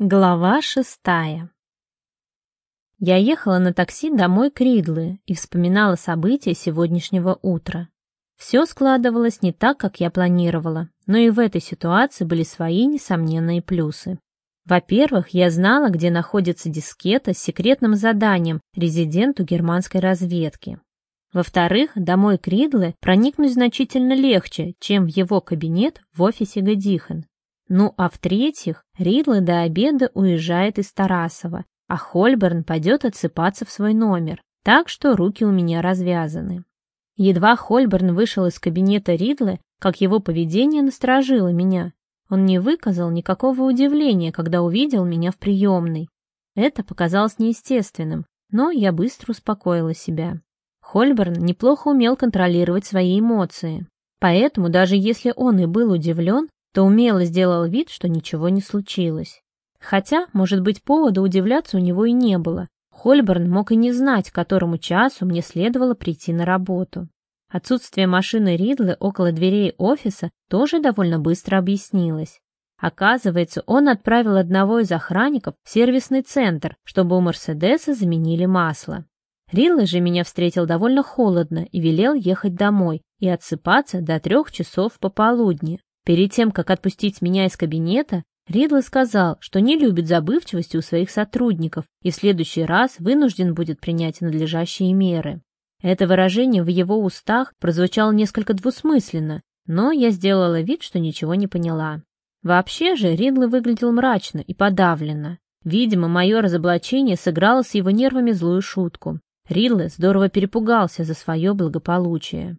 Глава шестая Я ехала на такси домой к Ридлы и вспоминала события сегодняшнего утра. Все складывалось не так, как я планировала, но и в этой ситуации были свои несомненные плюсы. Во-первых, я знала, где находится дискета с секретным заданием резиденту германской разведки. Во-вторых, домой к Ридле проникнуть значительно легче, чем в его кабинет в офисе Гадихен. Ну а в-третьих, Ридла до обеда уезжает из Тарасова, а Хольберн пойдет отсыпаться в свой номер, так что руки у меня развязаны. Едва Хольберн вышел из кабинета Ридлы, как его поведение насторожило меня. Он не выказал никакого удивления, когда увидел меня в приемной. Это показалось неестественным, но я быстро успокоила себя. Хольберн неплохо умел контролировать свои эмоции. Поэтому, даже если он и был удивлен, то умело сделал вид, что ничего не случилось. Хотя, может быть, повода удивляться у него и не было. Хольберн мог и не знать, к которому часу мне следовало прийти на работу. Отсутствие машины Ридлы около дверей офиса тоже довольно быстро объяснилось. Оказывается, он отправил одного из охранников в сервисный центр, чтобы у Мерседеса заменили масло. Рилла же меня встретил довольно холодно и велел ехать домой и отсыпаться до трех часов пополудни, Перед тем, как отпустить меня из кабинета, Ридла сказал, что не любит забывчивости у своих сотрудников и в следующий раз вынужден будет принять надлежащие меры. Это выражение в его устах прозвучало несколько двусмысленно, но я сделала вид, что ничего не поняла. Вообще же Ридла выглядел мрачно и подавленно. Видимо, мое разоблачение сыграло с его нервами злую шутку. Ридла здорово перепугался за свое благополучие.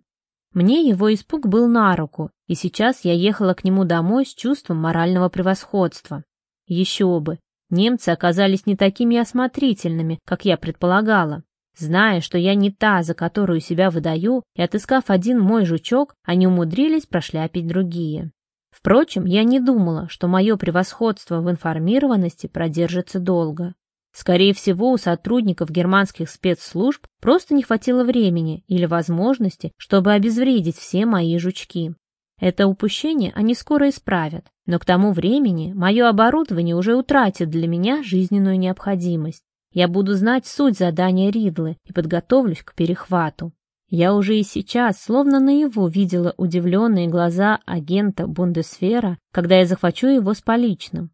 Мне его испуг был на руку, и сейчас я ехала к нему домой с чувством морального превосходства. Еще бы, немцы оказались не такими осмотрительными, как я предполагала. Зная, что я не та, за которую себя выдаю, и отыскав один мой жучок, они умудрились прошляпить другие. Впрочем, я не думала, что мое превосходство в информированности продержится долго. Скорее всего, у сотрудников германских спецслужб просто не хватило времени или возможности, чтобы обезвредить все мои жучки. Это упущение они скоро исправят, но к тому времени мое оборудование уже утратит для меня жизненную необходимость. Я буду знать суть задания Ридлы и подготовлюсь к перехвату. Я уже и сейчас, словно наяву, видела удивленные глаза агента Бундесфера, когда я захвачу его с поличным.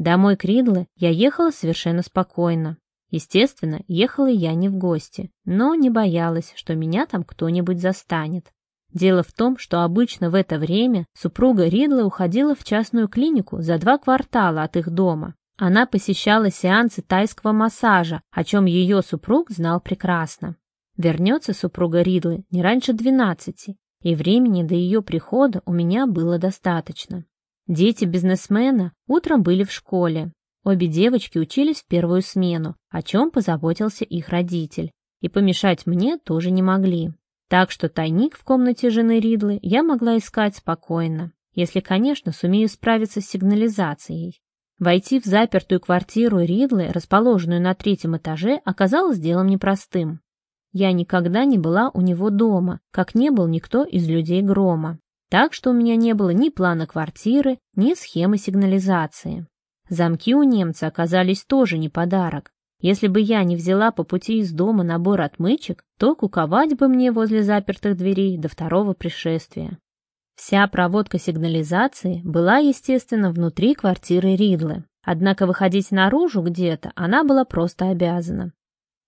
Домой к Ридле я ехала совершенно спокойно. Естественно, ехала я не в гости, но не боялась, что меня там кто-нибудь застанет. Дело в том, что обычно в это время супруга Ридла уходила в частную клинику за два квартала от их дома. Она посещала сеансы тайского массажа, о чем ее супруг знал прекрасно. Вернется супруга Ридлы не раньше двенадцати, и времени до ее прихода у меня было достаточно. Дети бизнесмена утром были в школе. Обе девочки учились в первую смену, о чем позаботился их родитель. И помешать мне тоже не могли. Так что тайник в комнате жены Ридлы я могла искать спокойно, если, конечно, сумею справиться с сигнализацией. Войти в запертую квартиру Ридлы, расположенную на третьем этаже, оказалось делом непростым. Я никогда не была у него дома, как не был никто из людей Грома. Так что у меня не было ни плана квартиры, ни схемы сигнализации. Замки у немца оказались тоже не подарок. Если бы я не взяла по пути из дома набор отмычек, то куковать бы мне возле запертых дверей до второго пришествия. Вся проводка сигнализации была, естественно, внутри квартиры Ридлы. Однако выходить наружу где-то она была просто обязана.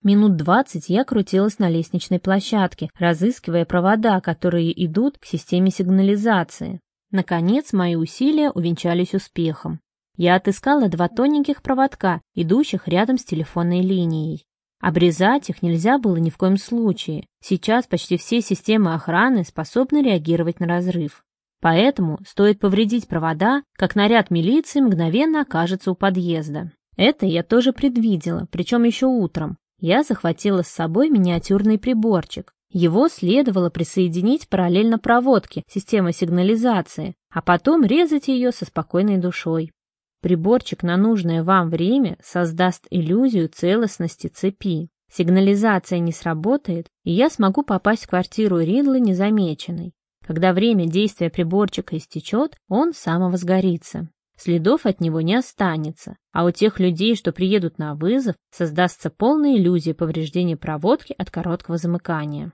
Минут двадцать я крутилась на лестничной площадке, разыскивая провода, которые идут к системе сигнализации. Наконец, мои усилия увенчались успехом. Я отыскала два тоненьких проводка, идущих рядом с телефонной линией. Обрезать их нельзя было ни в коем случае. Сейчас почти все системы охраны способны реагировать на разрыв. Поэтому стоит повредить провода, как наряд милиции мгновенно окажется у подъезда. Это я тоже предвидела, причем еще утром. Я захватила с собой миниатюрный приборчик. Его следовало присоединить параллельно проводке системы сигнализации, а потом резать ее со спокойной душой. Приборчик на нужное вам время создаст иллюзию целостности цепи. Сигнализация не сработает, и я смогу попасть в квартиру Ридлы незамеченной. Когда время действия приборчика истечет, он самовозгорится. Следов от него не останется, а у тех людей, что приедут на вызов, создастся полная иллюзия повреждения проводки от короткого замыкания.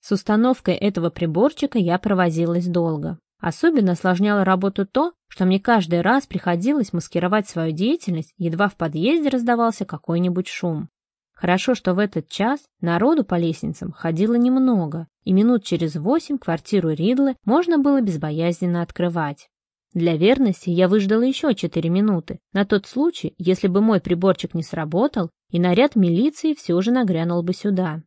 С установкой этого приборчика я провозилась долго. Особенно осложняло работу то, что мне каждый раз приходилось маскировать свою деятельность, едва в подъезде раздавался какой-нибудь шум. Хорошо, что в этот час народу по лестницам ходило немного, и минут через восемь квартиру Ридлы можно было безбоязненно открывать. Для верности я выждала еще четыре минуты, на тот случай, если бы мой приборчик не сработал, и наряд милиции все же нагрянул бы сюда.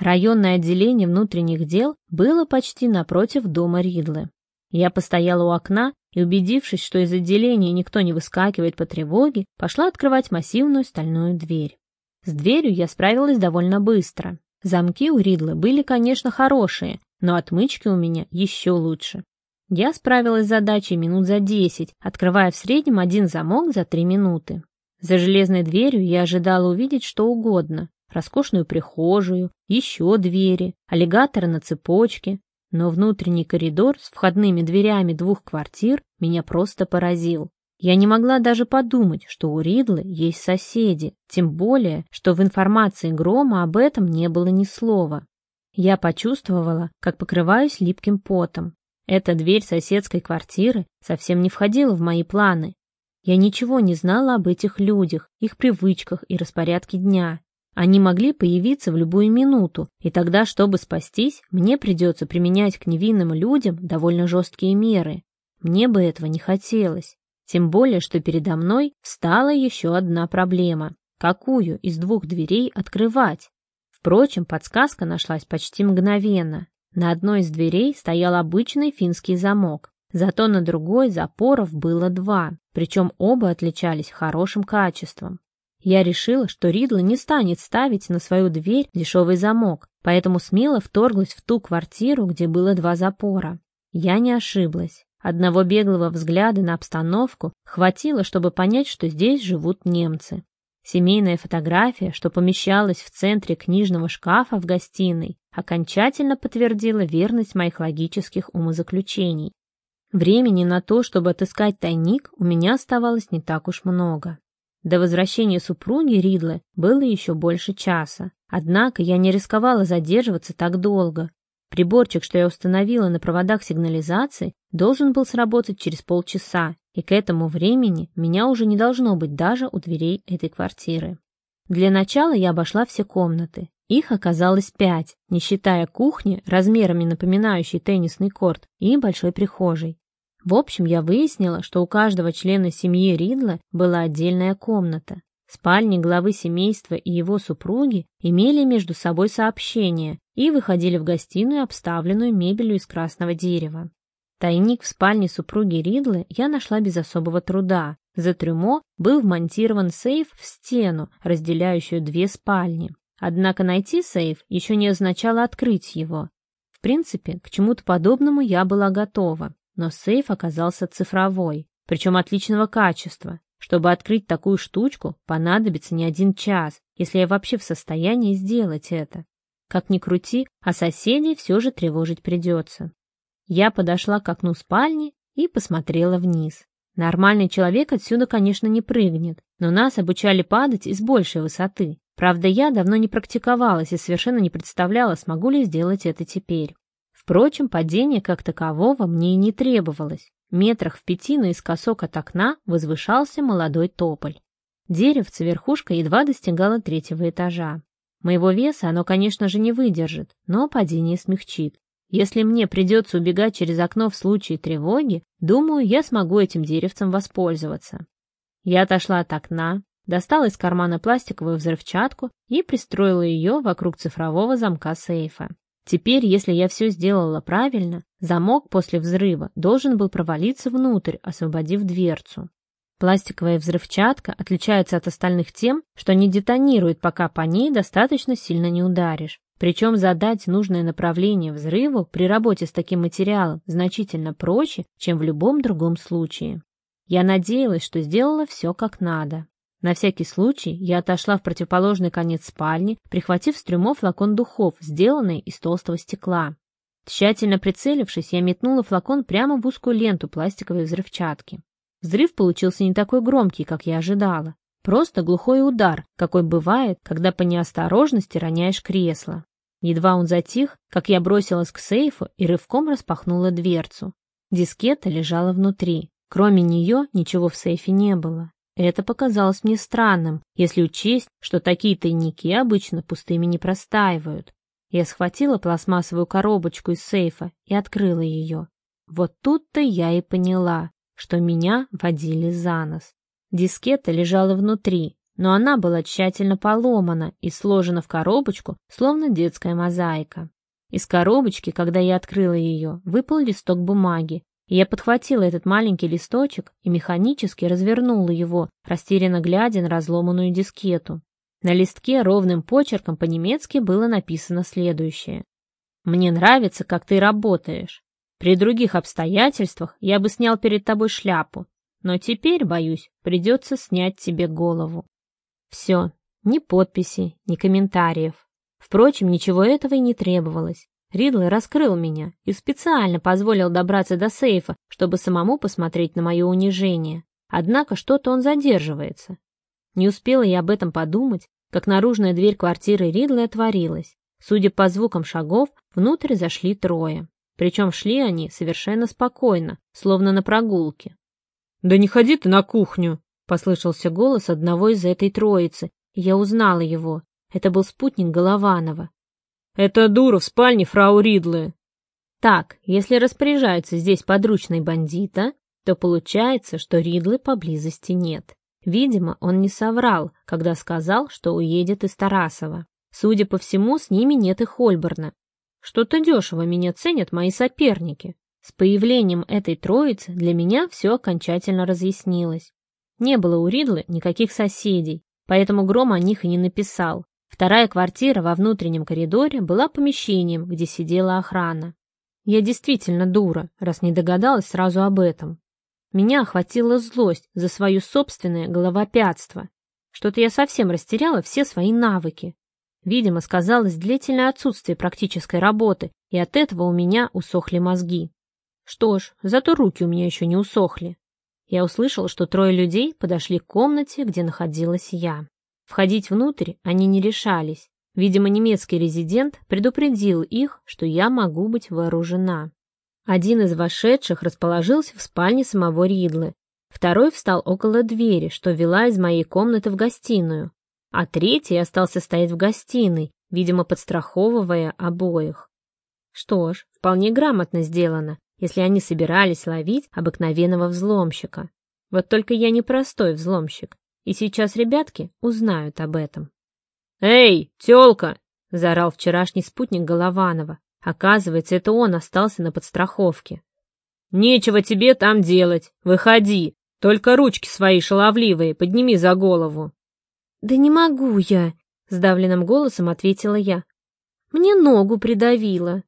Районное отделение внутренних дел было почти напротив дома Ридлы. Я постояла у окна и, убедившись, что из отделения никто не выскакивает по тревоге, пошла открывать массивную стальную дверь. С дверью я справилась довольно быстро. Замки у Ридлы были, конечно, хорошие, но отмычки у меня еще лучше. Я справилась с задачей минут за десять, открывая в среднем один замок за три минуты. За железной дверью я ожидала увидеть что угодно. Роскошную прихожую, еще двери, аллигатора на цепочке. Но внутренний коридор с входными дверями двух квартир меня просто поразил. Я не могла даже подумать, что у Ридлы есть соседи, тем более, что в информации Грома об этом не было ни слова. Я почувствовала, как покрываюсь липким потом. Эта дверь соседской квартиры совсем не входила в мои планы. Я ничего не знала об этих людях, их привычках и распорядке дня. Они могли появиться в любую минуту, и тогда, чтобы спастись, мне придется применять к невинным людям довольно жесткие меры. Мне бы этого не хотелось. Тем более, что передо мной встала еще одна проблема. Какую из двух дверей открывать? Впрочем, подсказка нашлась почти мгновенно. На одной из дверей стоял обычный финский замок, зато на другой запоров было два, причем оба отличались хорошим качеством. Я решила, что Ридла не станет ставить на свою дверь дешевый замок, поэтому смело вторглась в ту квартиру, где было два запора. Я не ошиблась. Одного беглого взгляда на обстановку хватило, чтобы понять, что здесь живут немцы. Семейная фотография, что помещалась в центре книжного шкафа в гостиной, окончательно подтвердила верность моих логических умозаключений. Времени на то, чтобы отыскать тайник, у меня оставалось не так уж много. До возвращения супруги Ридлы было еще больше часа. Однако я не рисковала задерживаться так долго. Приборчик, что я установила на проводах сигнализации, должен был сработать через полчаса, и к этому времени меня уже не должно быть даже у дверей этой квартиры. Для начала я обошла все комнаты. Их оказалось пять, не считая кухни, размерами напоминающей теннисный корт, и большой прихожей. В общем, я выяснила, что у каждого члена семьи Ридла была отдельная комната. Спальни главы семейства и его супруги имели между собой сообщение и выходили в гостиную, обставленную мебелью из красного дерева. Тайник в спальне супруги Ридлы я нашла без особого труда. За трюмо был вмонтирован сейф в стену, разделяющую две спальни. Однако найти сейф еще не означало открыть его. В принципе, к чему-то подобному я была готова, но сейф оказался цифровой, причем отличного качества. Чтобы открыть такую штучку, понадобится не один час, если я вообще в состоянии сделать это. Как ни крути, а соседей все же тревожить придется. Я подошла к окну спальни и посмотрела вниз. Нормальный человек отсюда, конечно, не прыгнет, но нас обучали падать из большей высоты. Правда, я давно не практиковалась и совершенно не представляла, смогу ли сделать это теперь. Впрочем, падение как такового мне и не требовалось. Метрах в пяти наискосок от окна возвышался молодой тополь. Деревце верхушка едва достигала третьего этажа. Моего веса оно, конечно же, не выдержит, но падение смягчит. Если мне придется убегать через окно в случае тревоги, думаю, я смогу этим деревцем воспользоваться. Я отошла от окна, достала из кармана пластиковую взрывчатку и пристроила ее вокруг цифрового замка сейфа. Теперь, если я все сделала правильно, замок после взрыва должен был провалиться внутрь, освободив дверцу. Пластиковая взрывчатка отличается от остальных тем, что не детонирует, пока по ней достаточно сильно не ударишь. Причем задать нужное направление взрыву при работе с таким материалом значительно проще, чем в любом другом случае. Я надеялась, что сделала все как надо. На всякий случай я отошла в противоположный конец спальни, прихватив с трюмо флакон духов, сделанный из толстого стекла. Тщательно прицелившись, я метнула флакон прямо в узкую ленту пластиковой взрывчатки. Взрыв получился не такой громкий, как я ожидала. Просто глухой удар, какой бывает, когда по неосторожности роняешь кресло. Едва он затих, как я бросилась к сейфу и рывком распахнула дверцу. Дискета лежала внутри. Кроме нее ничего в сейфе не было. Это показалось мне странным, если учесть, что такие тайники обычно пустыми не простаивают. Я схватила пластмассовую коробочку из сейфа и открыла ее. Вот тут-то я и поняла, что меня водили за нос. Дискета лежала внутри, но она была тщательно поломана и сложена в коробочку, словно детская мозаика. Из коробочки, когда я открыла ее, выпал листок бумаги, я подхватила этот маленький листочек и механически развернула его, растерянно глядя на разломанную дискету. На листке ровным почерком по-немецки было написано следующее. «Мне нравится, как ты работаешь. При других обстоятельствах я бы снял перед тобой шляпу, но теперь, боюсь, придется снять тебе голову». Все, ни подписи, ни комментариев. Впрочем, ничего этого и не требовалось. Ридлер раскрыл меня и специально позволил добраться до сейфа, чтобы самому посмотреть на мое унижение. Однако что-то он задерживается. Не успела я об этом подумать, как наружная дверь квартиры Ридла отворилась. Судя по звукам шагов, внутрь зашли трое. Причем шли они совершенно спокойно, словно на прогулке. «Да не ходи ты на кухню!» Послышался голос одного из этой троицы, и я узнала его. Это был спутник Голованова. «Это дура в спальне фрау Ридлы». Так, если распоряжается здесь подручный бандита, то получается, что Ридлы поблизости нет. Видимо, он не соврал, когда сказал, что уедет из Тарасова. Судя по всему, с ними нет и Хольборна. Что-то дешево меня ценят мои соперники. С появлением этой троицы для меня все окончательно разъяснилось. Не было у Ридлы никаких соседей, поэтому Гром о них и не написал. Вторая квартира во внутреннем коридоре была помещением, где сидела охрана. Я действительно дура, раз не догадалась сразу об этом. Меня охватила злость за свое собственное головопятство. Что-то я совсем растеряла все свои навыки. Видимо, сказалось длительное отсутствие практической работы, и от этого у меня усохли мозги. Что ж, зато руки у меня еще не усохли. Я услышал, что трое людей подошли к комнате, где находилась я. Входить внутрь они не решались. Видимо, немецкий резидент предупредил их, что я могу быть вооружена. Один из вошедших расположился в спальне самого Ридлы, второй встал около двери, что вела из моей комнаты в гостиную, а третий остался стоять в гостиной, видимо, подстраховывая обоих. Что ж, вполне грамотно сделано, если они собирались ловить обыкновенного взломщика. Вот только я не простой взломщик, и сейчас ребятки узнают об этом. «Эй, тёлка!» — заорал вчерашний спутник Голованова. Оказывается, это он остался на подстраховке. «Нечего тебе там делать. Выходи. Только ручки свои шаловливые подними за голову». «Да не могу я», — сдавленным голосом ответила я. «Мне ногу придавило».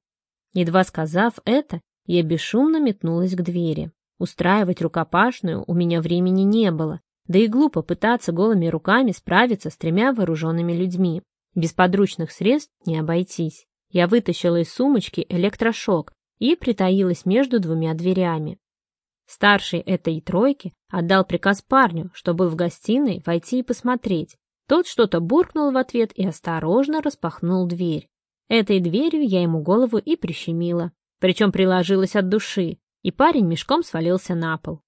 Едва сказав это, я бесшумно метнулась к двери. Устраивать рукопашную у меня времени не было, да и глупо пытаться голыми руками справиться с тремя вооруженными людьми. Без подручных средств не обойтись. Я вытащила из сумочки электрошок и притаилась между двумя дверями. Старший этой тройки отдал приказ парню, что был в гостиной, войти и посмотреть. Тот что-то буркнул в ответ и осторожно распахнул дверь. Этой дверью я ему голову и прищемила причем приложилась от души, и парень мешком свалился на пол.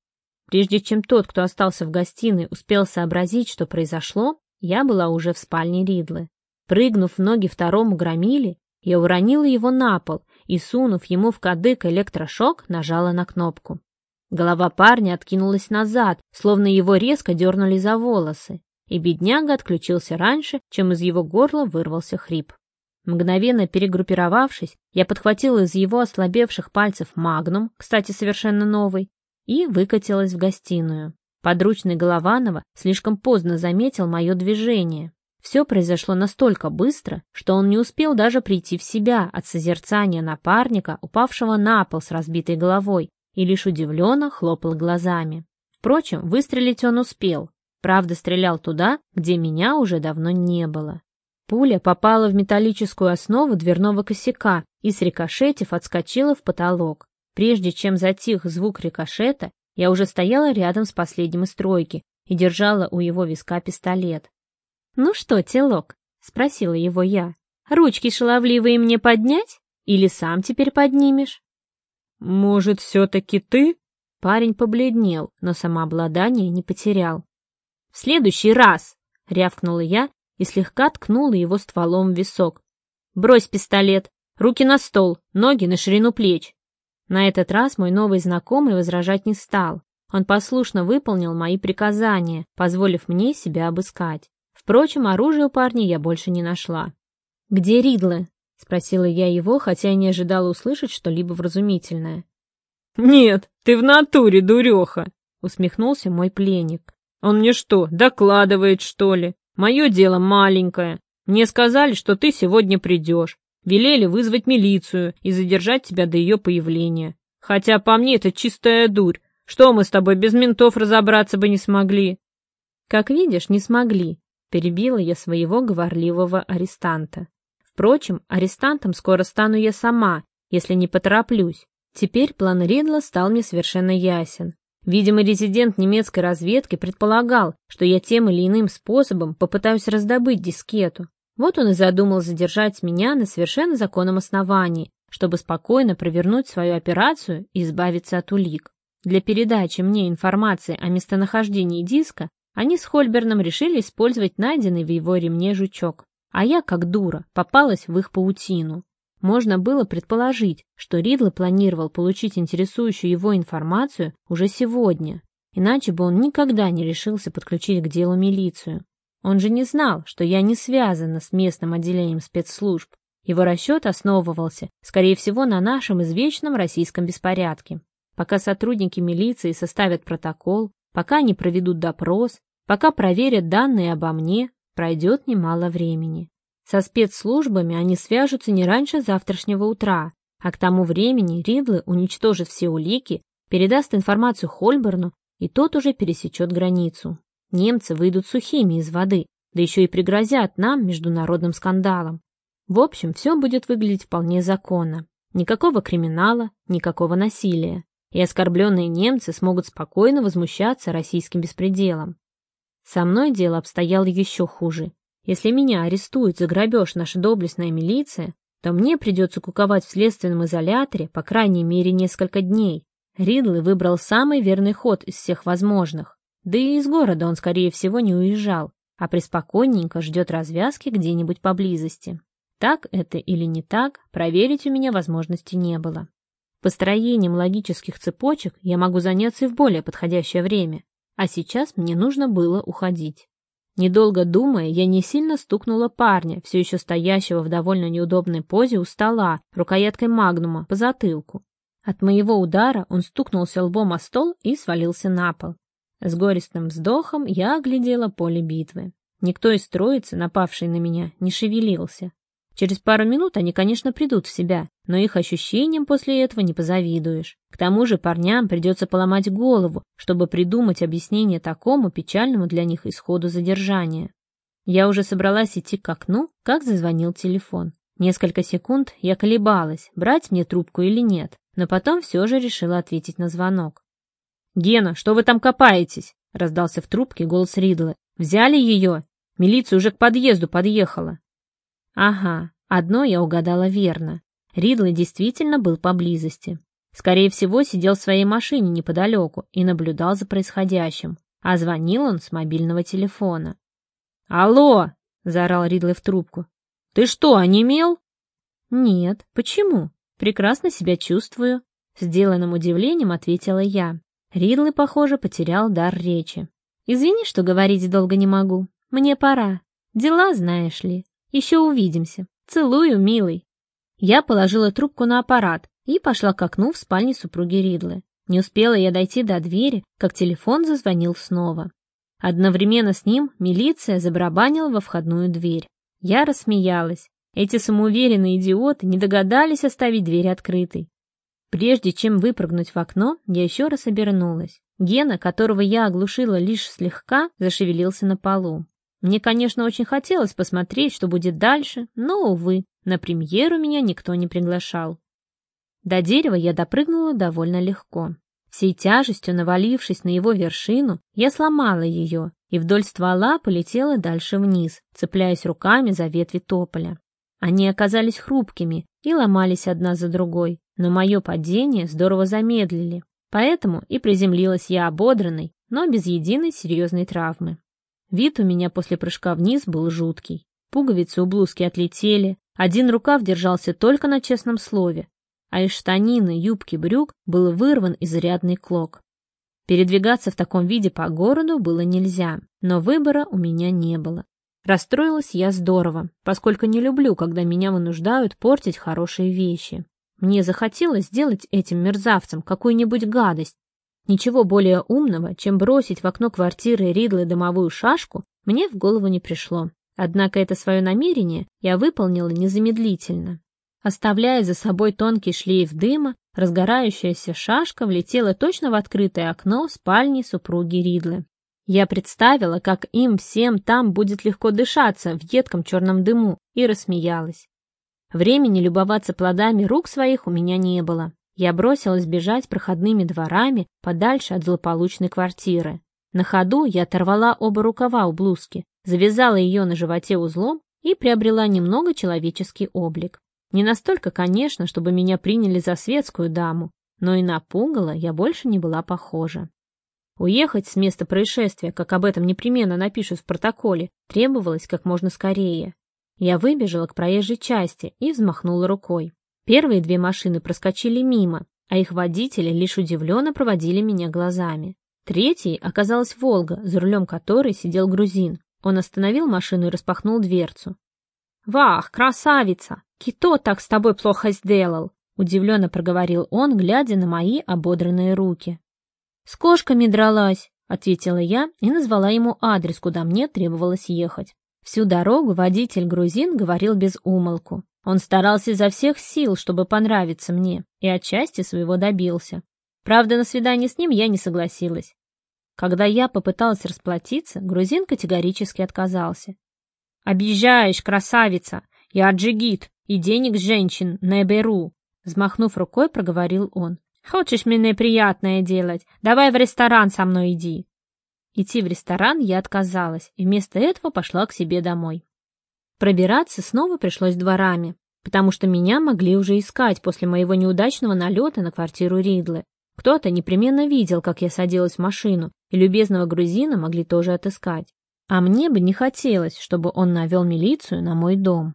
Прежде чем тот, кто остался в гостиной, успел сообразить, что произошло, я была уже в спальне Ридлы. Прыгнув в ноги второму громиле, я уронила его на пол и, сунув ему в кадык электрошок, нажала на кнопку. Голова парня откинулась назад, словно его резко дернули за волосы, и бедняга отключился раньше, чем из его горла вырвался хрип. Мгновенно перегруппировавшись, я подхватила из его ослабевших пальцев магнум, кстати, совершенно новый, и выкатилась в гостиную. Подручный Голованова слишком поздно заметил мое движение. Все произошло настолько быстро, что он не успел даже прийти в себя от созерцания напарника, упавшего на пол с разбитой головой, и лишь удивленно хлопал глазами. Впрочем, выстрелить он успел. Правда, стрелял туда, где меня уже давно не было. Пуля попала в металлическую основу дверного косяка и, срикошетив, отскочила в потолок. Прежде чем затих звук рикошета, Я уже стояла рядом с последним из тройки и держала у его виска пистолет. «Ну что, телок?» — спросила его я. «Ручки шаловливые мне поднять? Или сам теперь поднимешь?» «Может, все-таки ты?» Парень побледнел, но самообладание не потерял. «В следующий раз!» — рявкнула я и слегка ткнула его стволом в висок. «Брось пистолет! Руки на стол, ноги на ширину плеч!» На этот раз мой новый знакомый возражать не стал. Он послушно выполнил мои приказания, позволив мне себя обыскать. Впрочем, оружия у парня я больше не нашла. «Где Ридлы?» — спросила я его, хотя и не ожидала услышать что-либо вразумительное. «Нет, ты в натуре, дуреха!» — усмехнулся мой пленник. «Он мне что, докладывает, что ли? Мое дело маленькое. Мне сказали, что ты сегодня придешь. Велели вызвать милицию и задержать тебя до ее появления. Хотя по мне это чистая дурь. Что мы с тобой без ментов разобраться бы не смогли?» «Как видишь, не смогли», — перебила я своего говорливого арестанта. «Впрочем, арестантом скоро стану я сама, если не потороплюсь. Теперь план Ридла стал мне совершенно ясен. Видимо, резидент немецкой разведки предполагал, что я тем или иным способом попытаюсь раздобыть дискету. Вот он и задумал задержать меня на совершенно законном основании, чтобы спокойно провернуть свою операцию и избавиться от улик. Для передачи мне информации о местонахождении диска они с Хольберном решили использовать найденный в его ремне жучок, а я, как дура, попалась в их паутину. Можно было предположить, что Ридл планировал получить интересующую его информацию уже сегодня, иначе бы он никогда не решился подключить к делу милицию. Он же не знал, что я не связана с местным отделением спецслужб. Его расчет основывался, скорее всего, на нашем извечном российском беспорядке. Пока сотрудники милиции составят протокол, пока они проведут допрос, пока проверят данные обо мне, пройдет немало времени. Со спецслужбами они свяжутся не раньше завтрашнего утра, а к тому времени Ридлы уничтожит все улики, передаст информацию Хольберну, и тот уже пересечет границу. Немцы выйдут сухими из воды, да еще и пригрозят нам международным скандалом. В общем, все будет выглядеть вполне законно. Никакого криминала, никакого насилия. И оскорбленные немцы смогут спокойно возмущаться российским беспределом. Со мной дело обстояло еще хуже. Если меня арестуют за грабеж наша доблестная милиция, то мне придется куковать в следственном изоляторе по крайней мере несколько дней. Ридли выбрал самый верный ход из всех возможных. Да и из города он, скорее всего, не уезжал, а преспокойненько ждет развязки где-нибудь поблизости. Так это или не так, проверить у меня возможности не было. Построением логических цепочек я могу заняться и в более подходящее время, а сейчас мне нужно было уходить. Недолго думая, я не сильно стукнула парня, все еще стоящего в довольно неудобной позе у стола, рукояткой магнума, по затылку. От моего удара он стукнулся лбом о стол и свалился на пол. С горестным вздохом я оглядела поле битвы. Никто из троицы, напавшей на меня, не шевелился. Через пару минут они, конечно, придут в себя, но их ощущениям после этого не позавидуешь. К тому же парням придется поломать голову, чтобы придумать объяснение такому печальному для них исходу задержания. Я уже собралась идти к окну, как зазвонил телефон. Несколько секунд я колебалась, брать мне трубку или нет, но потом все же решила ответить на звонок. «Гена, что вы там копаетесь?» — раздался в трубке голос Ридла. «Взяли ее? Милиция уже к подъезду подъехала». Ага, одно я угадала верно. Ридли действительно был поблизости. Скорее всего, сидел в своей машине неподалеку и наблюдал за происходящим, а звонил он с мобильного телефона. «Алло!» — заорал Ридли в трубку. «Ты что, онемел?» «Нет. Почему? Прекрасно себя чувствую», — сделанным удивлением ответила я. Ридли, похоже, потерял дар речи. «Извини, что говорить долго не могу. Мне пора. Дела, знаешь ли». Еще увидимся. Целую, милый. Я положила трубку на аппарат и пошла к окну в спальне супруги Ридлы. Не успела я дойти до двери, как телефон зазвонил снова. Одновременно с ним милиция забарабанила во входную дверь. Я рассмеялась. Эти самоуверенные идиоты не догадались оставить дверь открытой. Прежде чем выпрыгнуть в окно, я еще раз обернулась. Гена, которого я оглушила лишь слегка, зашевелился на полу. Мне, конечно, очень хотелось посмотреть, что будет дальше, но, увы, на премьеру меня никто не приглашал. До дерева я допрыгнула довольно легко. Всей тяжестью навалившись на его вершину, я сломала ее и вдоль ствола полетела дальше вниз, цепляясь руками за ветви тополя. Они оказались хрупкими и ломались одна за другой, но мое падение здорово замедлили, поэтому и приземлилась я ободранной, но без единой серьезной травмы. Вид у меня после прыжка вниз был жуткий. Пуговицы у блузки отлетели, один рукав держался только на честном слове, а из штанины, юбки, брюк был вырван изрядный клок. Передвигаться в таком виде по городу было нельзя, но выбора у меня не было. Расстроилась я здорово, поскольку не люблю, когда меня вынуждают портить хорошие вещи. Мне захотелось сделать этим мерзавцам какую-нибудь гадость. Ничего более умного, чем бросить в окно квартиры Ридлы дымовую шашку, мне в голову не пришло. Однако это свое намерение я выполнила незамедлительно. Оставляя за собой тонкий шлейф дыма, разгорающаяся шашка влетела точно в открытое окно спальни супруги Ридлы. Я представила, как им всем там будет легко дышаться в едком черном дыму, и рассмеялась. Времени любоваться плодами рук своих у меня не было. Я бросилась бежать проходными дворами подальше от злополучной квартиры. На ходу я оторвала оба рукава у блузки, завязала ее на животе узлом и приобрела немного человеческий облик. Не настолько, конечно, чтобы меня приняли за светскую даму, но и на пугало я больше не была похожа. Уехать с места происшествия, как об этом непременно напишут в протоколе, требовалось как можно скорее. Я выбежала к проезжей части и взмахнула рукой. Первые две машины проскочили мимо, а их водители лишь удивленно проводили меня глазами. Третьей оказалась «Волга», за рулем которой сидел грузин. Он остановил машину и распахнул дверцу. «Вах, красавица! Кито так с тобой плохо сделал!» Удивленно проговорил он, глядя на мои ободранные руки. «С кошками дралась», — ответила я и назвала ему адрес, куда мне требовалось ехать. Всю дорогу водитель-грузин говорил без умолку. Он старался изо всех сил, чтобы понравиться мне, и отчасти своего добился. Правда, на свидание с ним я не согласилась. Когда я попыталась расплатиться, грузин категорически отказался. «Объезжаешь, красавица! Я джигит, и денег женщин не беру!» Взмахнув рукой, проговорил он. «Хочешь мне приятное делать? Давай в ресторан со мной иди!» Идти в ресторан я отказалась, и вместо этого пошла к себе домой. Пробираться снова пришлось дворами, потому что меня могли уже искать после моего неудачного налета на квартиру Ридлы. Кто-то непременно видел, как я садилась в машину, и любезного грузина могли тоже отыскать. А мне бы не хотелось, чтобы он навел милицию на мой дом.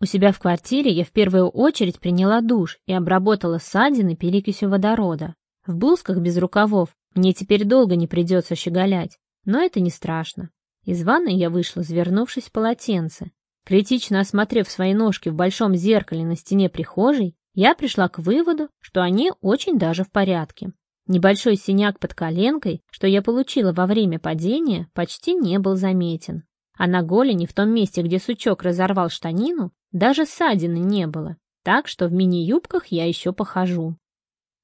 У себя в квартире я в первую очередь приняла душ и обработала ссадины перекисью водорода. В блузках без рукавов мне теперь долго не придется щеголять, но это не страшно. Из ванной я вышла, завернувшись в полотенце. Критично осмотрев свои ножки в большом зеркале на стене прихожей, я пришла к выводу, что они очень даже в порядке. Небольшой синяк под коленкой, что я получила во время падения, почти не был заметен. А на голени, в том месте, где сучок разорвал штанину, даже ссадины не было, так что в мини-юбках я еще похожу.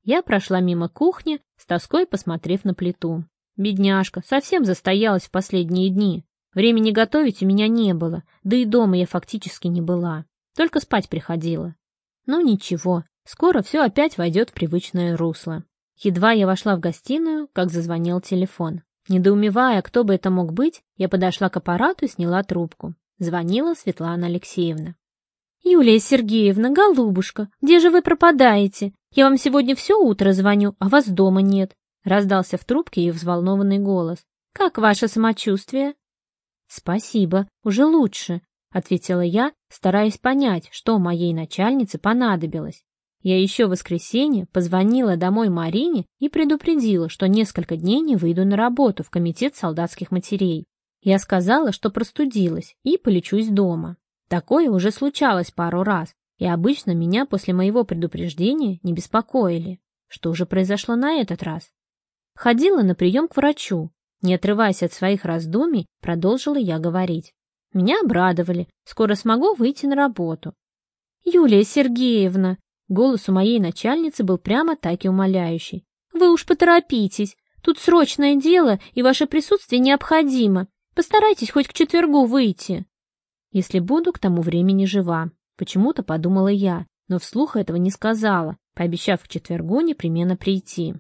Я прошла мимо кухни, с тоской посмотрев на плиту. Бедняжка, совсем застоялась в последние дни. Времени готовить у меня не было, да и дома я фактически не была. Только спать приходила. Ну ничего, скоро все опять войдет в привычное русло. Едва я вошла в гостиную, как зазвонил телефон. Недоумевая, кто бы это мог быть, я подошла к аппарату и сняла трубку. Звонила Светлана Алексеевна. «Юлия Сергеевна, голубушка, где же вы пропадаете? Я вам сегодня все утро звоню, а вас дома нет», — раздался в трубке ее взволнованный голос. «Как ваше самочувствие?» «Спасибо, уже лучше», — ответила я, стараясь понять, что моей начальнице понадобилось. Я еще в воскресенье позвонила домой Марине и предупредила, что несколько дней не выйду на работу в комитет солдатских матерей. Я сказала, что простудилась и полечусь дома. Такое уже случалось пару раз, и обычно меня после моего предупреждения не беспокоили. Что же произошло на этот раз? Ходила на прием к врачу. Не отрываясь от своих раздумий, продолжила я говорить. Меня обрадовали. Скоро смогу выйти на работу. «Юлия Сергеевна!» Голос у моей начальницы был прямо так и умоляющий. «Вы уж поторопитесь. Тут срочное дело, и ваше присутствие необходимо. Постарайтесь хоть к четвергу выйти» если буду к тому времени жива. Почему-то подумала я, но вслух этого не сказала, пообещав к четвергу непременно прийти.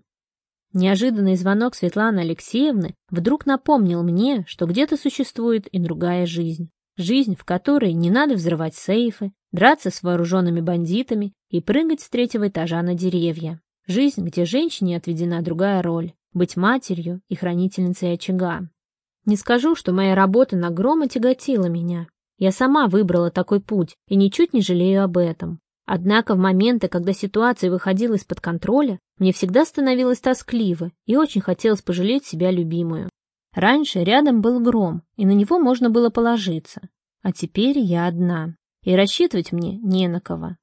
Неожиданный звонок Светланы Алексеевны вдруг напомнил мне, что где-то существует и другая жизнь. Жизнь, в которой не надо взрывать сейфы, драться с вооруженными бандитами и прыгать с третьего этажа на деревья. Жизнь, где женщине отведена другая роль – быть матерью и хранительницей очага. Не скажу, что моя работа на грома тяготила меня. Я сама выбрала такой путь и ничуть не жалею об этом. Однако в моменты, когда ситуация выходила из-под контроля, мне всегда становилось тоскливо и очень хотелось пожалеть себя любимую. Раньше рядом был гром, и на него можно было положиться. А теперь я одна, и рассчитывать мне не на кого.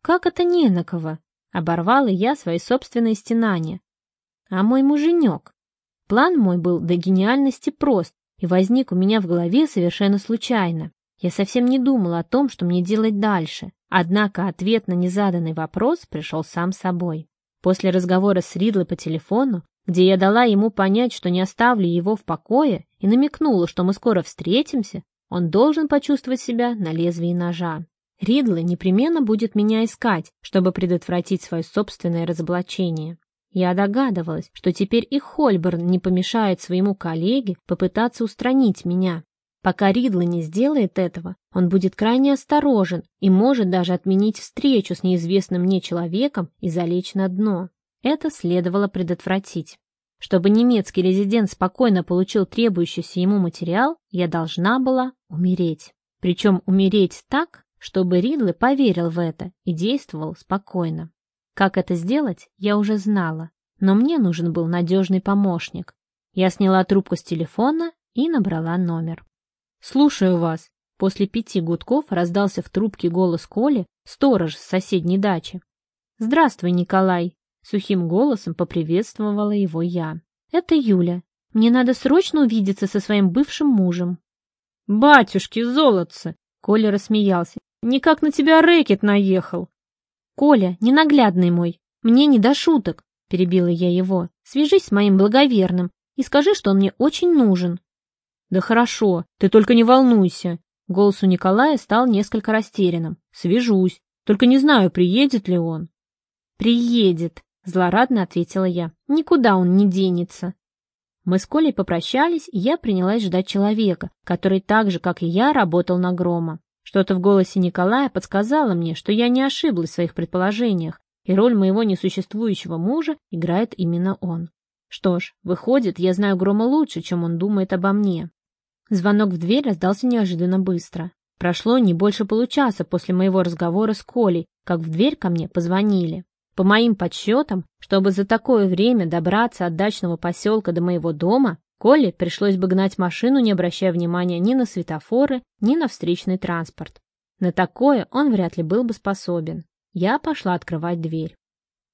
Как это не на кого? Оборвала я свои собственные стенания. А мой муженек? План мой был до гениальности прост и возник у меня в голове совершенно случайно. Я совсем не думала о том, что мне делать дальше. Однако ответ на незаданный вопрос пришел сам собой. После разговора с Ридлой по телефону, где я дала ему понять, что не оставлю его в покое, и намекнула, что мы скоро встретимся, он должен почувствовать себя на лезвии ножа. Ридла непременно будет меня искать, чтобы предотвратить свое собственное разоблачение. Я догадывалась, что теперь и Хольберн не помешает своему коллеге попытаться устранить меня. Пока Ридла не сделает этого, он будет крайне осторожен и может даже отменить встречу с неизвестным мне человеком и залечь на дно. Это следовало предотвратить. Чтобы немецкий резидент спокойно получил требующийся ему материал, я должна была умереть. Причем умереть так, чтобы Ридлы поверил в это и действовал спокойно. Как это сделать, я уже знала, но мне нужен был надежный помощник. Я сняла трубку с телефона и набрала номер. «Слушаю вас». После пяти гудков раздался в трубке голос Коли, сторож с соседней дачи. «Здравствуй, Николай!» — сухим голосом поприветствовала его я. «Это Юля. Мне надо срочно увидеться со своим бывшим мужем». «Батюшки, золотце!» — Коля рассмеялся. «Никак на тебя рэкет наехал!» «Коля, ненаглядный мой, мне не до шуток!» — перебила я его. «Свяжись с моим благоверным и скажи, что он мне очень нужен. «Да хорошо, ты только не волнуйся». Голос у Николая стал несколько растерянным. «Свяжусь. Только не знаю, приедет ли он». «Приедет», — злорадно ответила я. «Никуда он не денется». Мы с Колей попрощались, и я принялась ждать человека, который так же, как и я, работал на Грома. Что-то в голосе Николая подсказало мне, что я не ошиблась в своих предположениях, и роль моего несуществующего мужа играет именно он. Что ж, выходит, я знаю Грома лучше, чем он думает обо мне. Звонок в дверь раздался неожиданно быстро. Прошло не больше получаса после моего разговора с Колей, как в дверь ко мне позвонили. По моим подсчетам, чтобы за такое время добраться от дачного поселка до моего дома, Коле пришлось бы гнать машину, не обращая внимания ни на светофоры, ни на встречный транспорт. На такое он вряд ли был бы способен. Я пошла открывать дверь.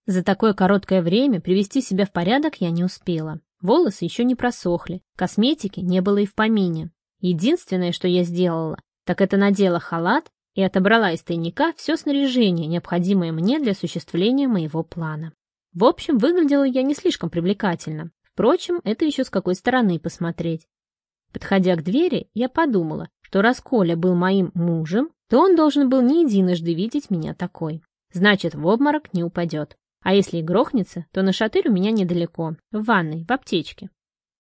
За такое короткое время привести себя в порядок я не успела. Волосы еще не просохли, косметики не было и в помине. Единственное, что я сделала, так это надела халат и отобрала из тайника все снаряжение, необходимое мне для осуществления моего плана. В общем, выглядела я не слишком привлекательно. Впрочем, это еще с какой стороны посмотреть. Подходя к двери, я подумала, что раз Коля был моим мужем, то он должен был не единожды видеть меня такой. Значит, в обморок не упадет. А если и грохнется, то на шатырь у меня недалеко, в ванной, в аптечке.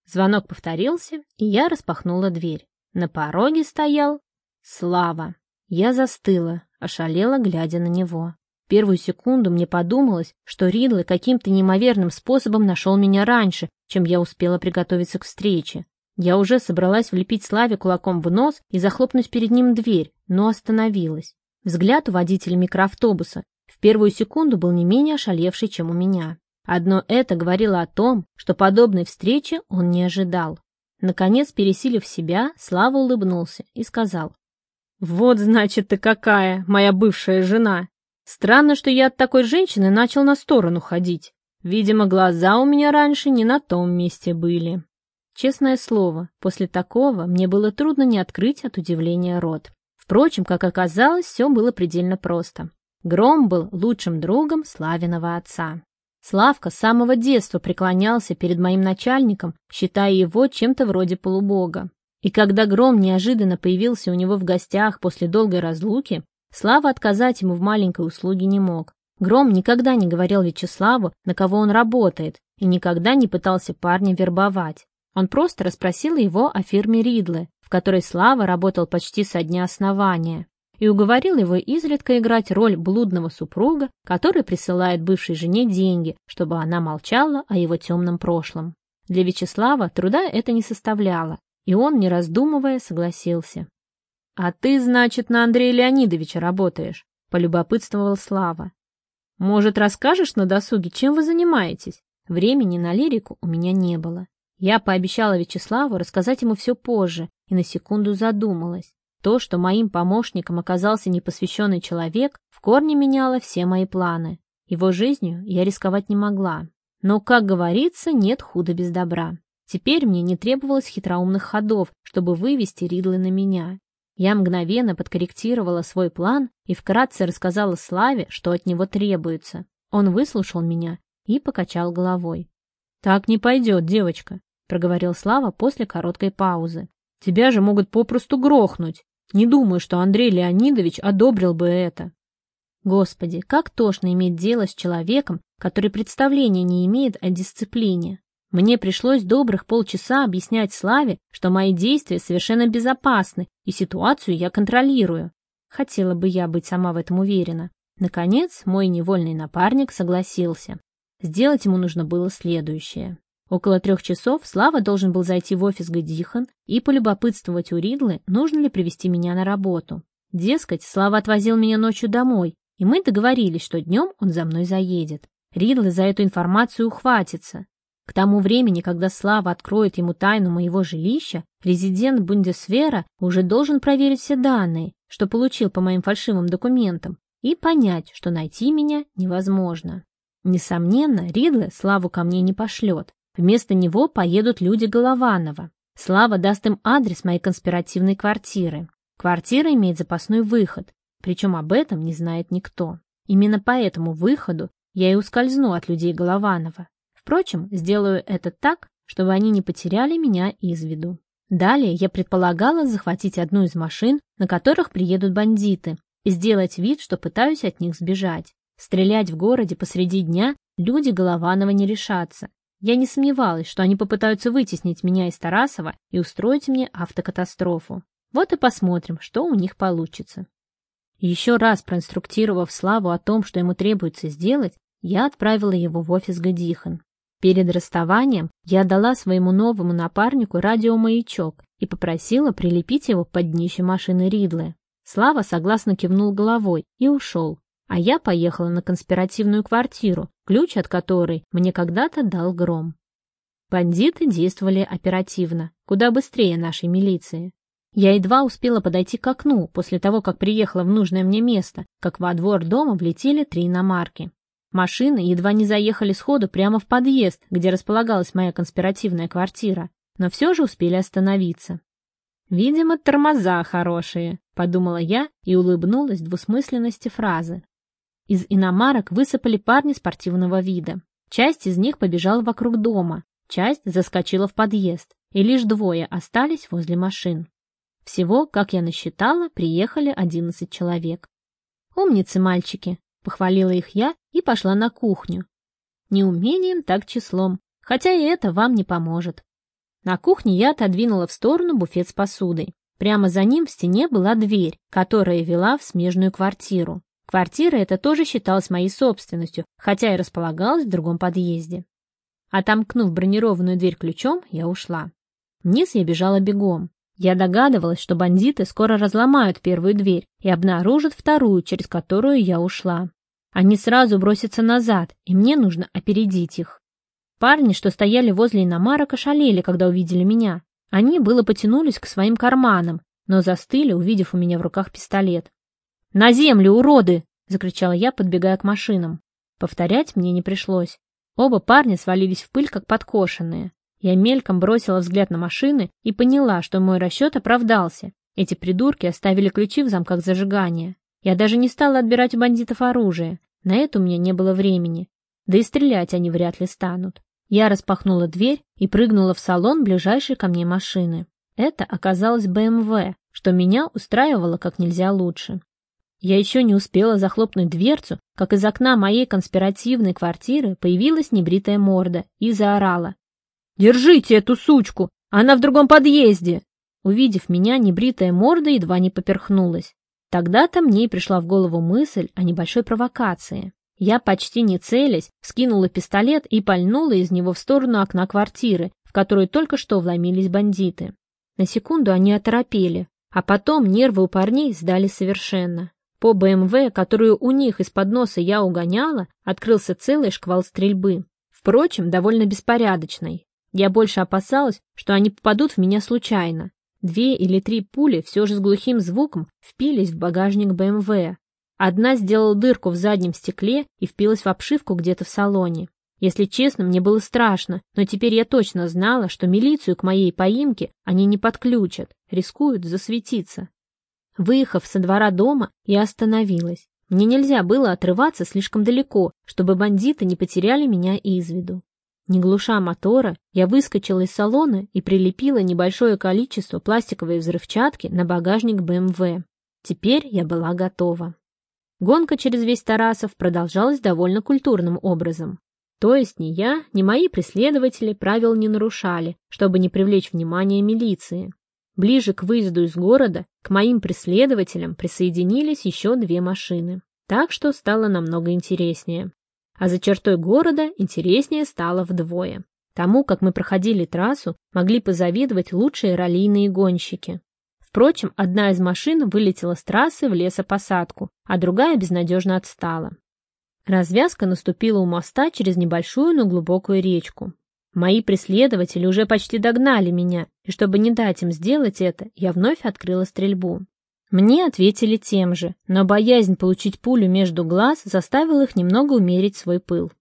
Звонок повторился, и я распахнула дверь. На пороге стоял Слава. Я застыла, ошалела, глядя на него. Первую секунду мне подумалось, что Ридлы каким-то неимоверным способом нашел меня раньше, чем я успела приготовиться к встрече. Я уже собралась влепить Славе кулаком в нос и захлопнуть перед ним дверь, но остановилась. Взгляд у водителя микроавтобуса в первую секунду был не менее ошалевший, чем у меня. Одно это говорило о том, что подобной встречи он не ожидал. Наконец, пересилив себя, Слава улыбнулся и сказал. «Вот, значит, ты какая, моя бывшая жена. Странно, что я от такой женщины начал на сторону ходить. Видимо, глаза у меня раньше не на том месте были». Честное слово, после такого мне было трудно не открыть от удивления рот. Впрочем, как оказалось, все было предельно просто. Гром был лучшим другом Славиного отца. Славка с самого детства преклонялся перед моим начальником, считая его чем-то вроде полубога. И когда Гром неожиданно появился у него в гостях после долгой разлуки, Слава отказать ему в маленькой услуге не мог. Гром никогда не говорил Вячеславу, на кого он работает, и никогда не пытался парня вербовать. Он просто расспросил его о фирме Ридлы, в которой Слава работал почти со дня основания, и уговорил его изредка играть роль блудного супруга, который присылает бывшей жене деньги, чтобы она молчала о его темном прошлом. Для Вячеслава труда это не составляло, и он, не раздумывая, согласился. «А ты, значит, на Андрея Леонидовича работаешь?» — полюбопытствовал Слава. «Может, расскажешь на досуге, чем вы занимаетесь?» Времени на лирику у меня не было. Я пообещала Вячеславу рассказать ему все позже и на секунду задумалась. То, что моим помощником оказался непосвященный человек, в корне меняло все мои планы. Его жизнью я рисковать не могла. Но, как говорится, нет худа без добра. Теперь мне не требовалось хитроумных ходов, чтобы вывести Ридлы на меня. Я мгновенно подкорректировала свой план и вкратце рассказала Славе, что от него требуется. Он выслушал меня и покачал головой. «Так не пойдет, девочка», — проговорил Слава после короткой паузы. «Тебя же могут попросту грохнуть. Не думаю, что Андрей Леонидович одобрил бы это». Господи, как тошно иметь дело с человеком, который представления не имеет о дисциплине. Мне пришлось добрых полчаса объяснять Славе, что мои действия совершенно безопасны, и ситуацию я контролирую. Хотела бы я быть сама в этом уверена. Наконец, мой невольный напарник согласился. Сделать ему нужно было следующее. Около трех часов Слава должен был зайти в офис Гадихан и полюбопытствовать у Ридлы, нужно ли привести меня на работу. Дескать, Слава отвозил меня ночью домой, и мы договорились, что днем он за мной заедет. Ридл за эту информацию ухватится. К тому времени, когда Слава откроет ему тайну моего жилища, резидент Бундесвера уже должен проверить все данные, что получил по моим фальшивым документам, и понять, что найти меня невозможно. Несомненно, Ридле Славу ко мне не пошлет. Вместо него поедут люди Голованова. Слава даст им адрес моей конспиративной квартиры. Квартира имеет запасной выход, причем об этом не знает никто. Именно по этому выходу я и ускользну от людей Голованова. Впрочем, сделаю это так, чтобы они не потеряли меня из виду. Далее я предполагала захватить одну из машин, на которых приедут бандиты, и сделать вид, что пытаюсь от них сбежать. Стрелять в городе посреди дня люди Голованова не решатся. Я не сомневалась, что они попытаются вытеснить меня из Тарасова и устроить мне автокатастрофу. Вот и посмотрим, что у них получится. Еще раз проинструктировав Славу о том, что ему требуется сделать, я отправила его в офис Гадихан. Перед расставанием я дала своему новому напарнику радиомаячок и попросила прилепить его под днище машины Ридлы. Слава согласно кивнул головой и ушел, а я поехала на конспиративную квартиру, ключ от которой мне когда-то дал Гром. Бандиты действовали оперативно, куда быстрее нашей милиции. Я едва успела подойти к окну после того, как приехала в нужное мне место, как во двор дома влетели три иномарки. Машины едва не заехали сходу прямо в подъезд, где располагалась моя конспиративная квартира, но все же успели остановиться. «Видимо, тормоза хорошие», — подумала я и улыбнулась двусмысленности фразы. Из иномарок высыпали парни спортивного вида. Часть из них побежала вокруг дома, часть заскочила в подъезд, и лишь двое остались возле машин. Всего, как я насчитала, приехали одиннадцать человек. «Умницы, мальчики!» — похвалила их я и пошла на кухню. Не умением, так числом, хотя и это вам не поможет. На кухне я отодвинула в сторону буфет с посудой. Прямо за ним в стене была дверь, которая вела в смежную квартиру. Квартира эта тоже считалась моей собственностью, хотя и располагалась в другом подъезде. Отомкнув бронированную дверь ключом, я ушла. Вниз я бежала бегом. Я догадывалась, что бандиты скоро разломают первую дверь и обнаружат вторую, через которую я ушла. Они сразу бросятся назад, и мне нужно опередить их. Парни, что стояли возле иномарок, ошалели, когда увидели меня. Они было потянулись к своим карманам, но застыли, увидев у меня в руках пистолет. «На землю, уроды!» — закричала я, подбегая к машинам. Повторять мне не пришлось. Оба парня свалились в пыль, как подкошенные. Я мельком бросила взгляд на машины и поняла, что мой расчет оправдался. Эти придурки оставили ключи в замках зажигания. Я даже не стала отбирать у бандитов оружие. На это у меня не было времени. Да и стрелять они вряд ли станут. Я распахнула дверь и прыгнула в салон ближайшей ко мне машины. Это оказалось БМВ, что меня устраивало как нельзя лучше. Я еще не успела захлопнуть дверцу, как из окна моей конспиративной квартиры появилась небритая морда и заорала. «Держите эту сучку! Она в другом подъезде!» Увидев меня, небритая морда едва не поперхнулась. Тогда-то мне и пришла в голову мысль о небольшой провокации. Я, почти не целясь, скинула пистолет и пальнула из него в сторону окна квартиры, в которую только что вломились бандиты. На секунду они оторопели, а потом нервы у парней сдали совершенно. По БМВ, которую у них из-под носа я угоняла, открылся целый шквал стрельбы. Впрочем, довольно беспорядочный. Я больше опасалась, что они попадут в меня случайно. Две или три пули все же с глухим звуком впились в багажник БМВ, Одна сделала дырку в заднем стекле и впилась в обшивку где-то в салоне. Если честно, мне было страшно, но теперь я точно знала, что милицию к моей поимке они не подключат, рискуют засветиться. Выехав со двора дома, я остановилась. Мне нельзя было отрываться слишком далеко, чтобы бандиты не потеряли меня из виду. Не глуша мотора, я выскочила из салона и прилепила небольшое количество пластиковой взрывчатки на багажник БМВ. Теперь я была готова. Гонка через весь Тарасов продолжалась довольно культурным образом. То есть ни я, ни мои преследователи правил не нарушали, чтобы не привлечь внимание милиции. Ближе к выезду из города к моим преследователям присоединились еще две машины. Так что стало намного интереснее. А за чертой города интереснее стало вдвое. Тому, как мы проходили трассу, могли позавидовать лучшие раллийные гонщики. Впрочем, одна из машин вылетела с трассы в лесопосадку, а другая безнадежно отстала. Развязка наступила у моста через небольшую, но глубокую речку. Мои преследователи уже почти догнали меня, и чтобы не дать им сделать это, я вновь открыла стрельбу. Мне ответили тем же, но боязнь получить пулю между глаз заставила их немного умерить свой пыл.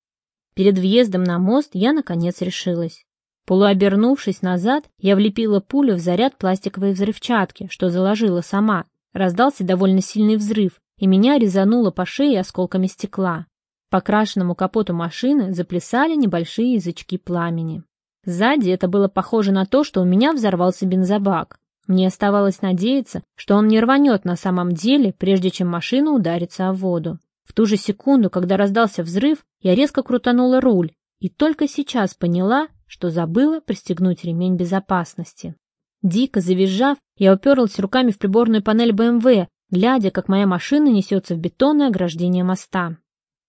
Перед въездом на мост я, наконец, решилась. Полуобернувшись назад, я влепила пулю в заряд пластиковой взрывчатки, что заложила сама. Раздался довольно сильный взрыв, и меня резануло по шее осколками стекла. По крашенному капоту машины заплясали небольшие язычки пламени. Сзади это было похоже на то, что у меня взорвался бензобак. Мне оставалось надеяться, что он не рванет на самом деле, прежде чем машина ударится о воду. В ту же секунду, когда раздался взрыв, я резко крутанула руль и только сейчас поняла, что забыла пристегнуть ремень безопасности. Дико завизжав, я уперлась руками в приборную панель БМВ, глядя, как моя машина несется в бетонное ограждение моста.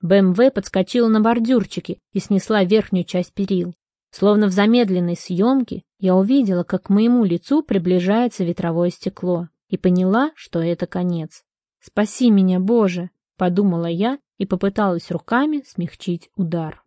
БМВ подскочила на бордюрчики и снесла верхнюю часть перил. Словно в замедленной съемке я увидела, как к моему лицу приближается ветровое стекло, и поняла, что это конец. «Спаси меня, Боже!» — подумала я и попыталась руками смягчить удар.